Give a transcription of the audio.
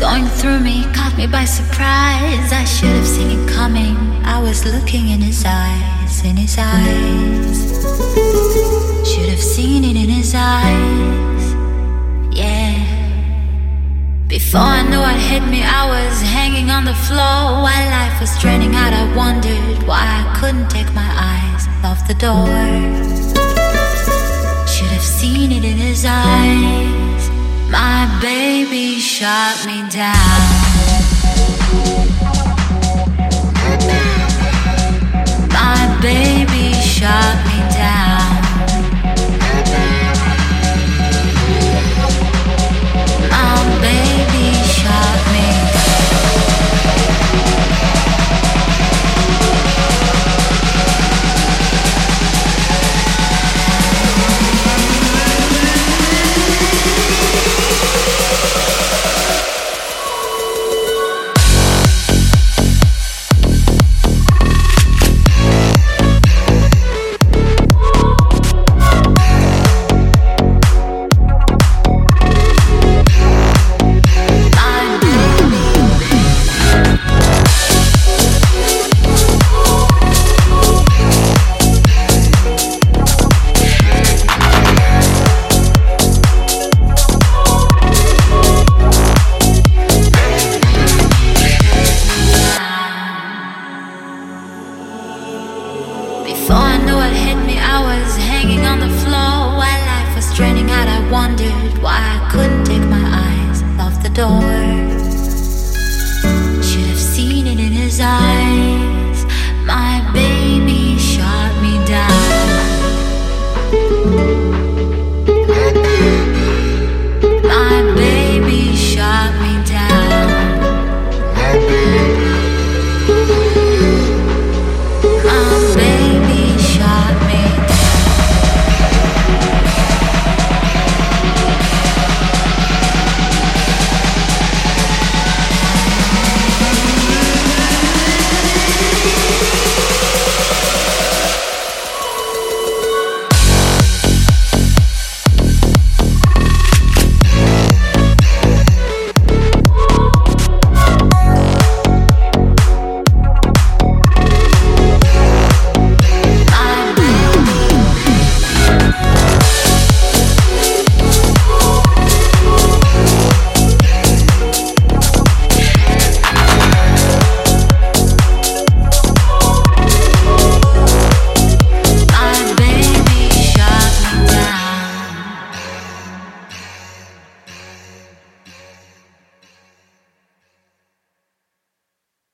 going through me caught me by surprise. I should have seen it coming. I was looking in his eyes, in his eyes. Should have seen it in his eyes. Yeah. Before I knew what hit me, I was hanging on the floor. While life was draining out, I wondered why I couldn't take my eyes off the door. Should have seen it in his eyes. My baby shot me down. Wondered why I couldn't take my eyes off the door. Should have seen it in his eyes.